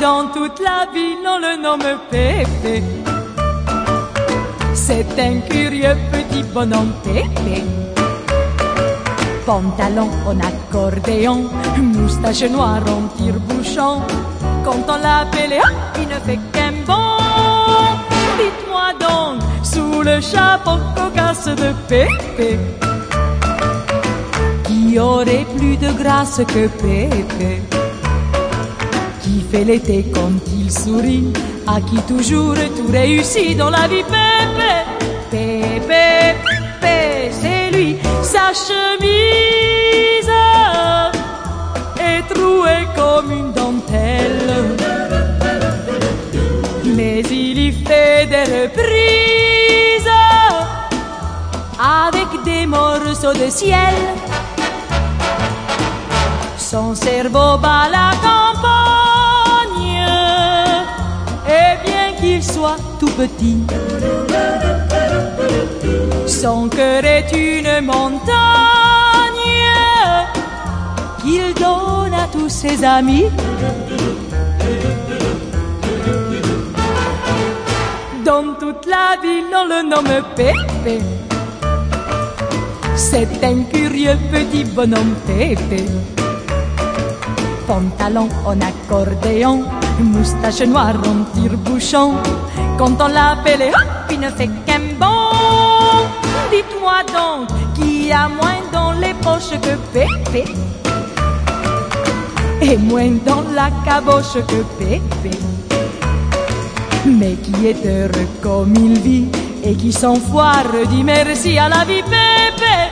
Dans toute la ville, on le nomme Pépé. C'est un curieux petit bonhomme Pépé. Pantalon en accordéon, moustache noire en tire-bouchon. Quand on l'appelle, il ne fait qu'un bon. Dites-moi donc, sous le chapeau cocasse de Pépé, qui aurait plus de grâce que Pépé Qui fait l'été quand il sourit, à qui toujours tout réussit dans la vie Pépé Pépé, Pépé, c'est lui, sa chemise est trouée comme une dentelle. Mais il y fait des reprises avec des morceaux de ciel. Son cerveau bat la campagne, et bien qu'il soit tout petit, son cœur est une montagne qu'il donne à tous ses amis. Dans toute la ville, on le nomme Pépé. C'est un curieux petit bonhomme Pépé. Pantalon en accordéon, moustache noire en tire-bouchon. Quand on l'appelle, hop, il ne fait qu'un bon. Dites-moi donc, qui a moins dans les poches que Pépé? Et moins dans la caboche que Pépé mais qui est heureux comme il vit et qui sans foire dit merci à la vie Pépé.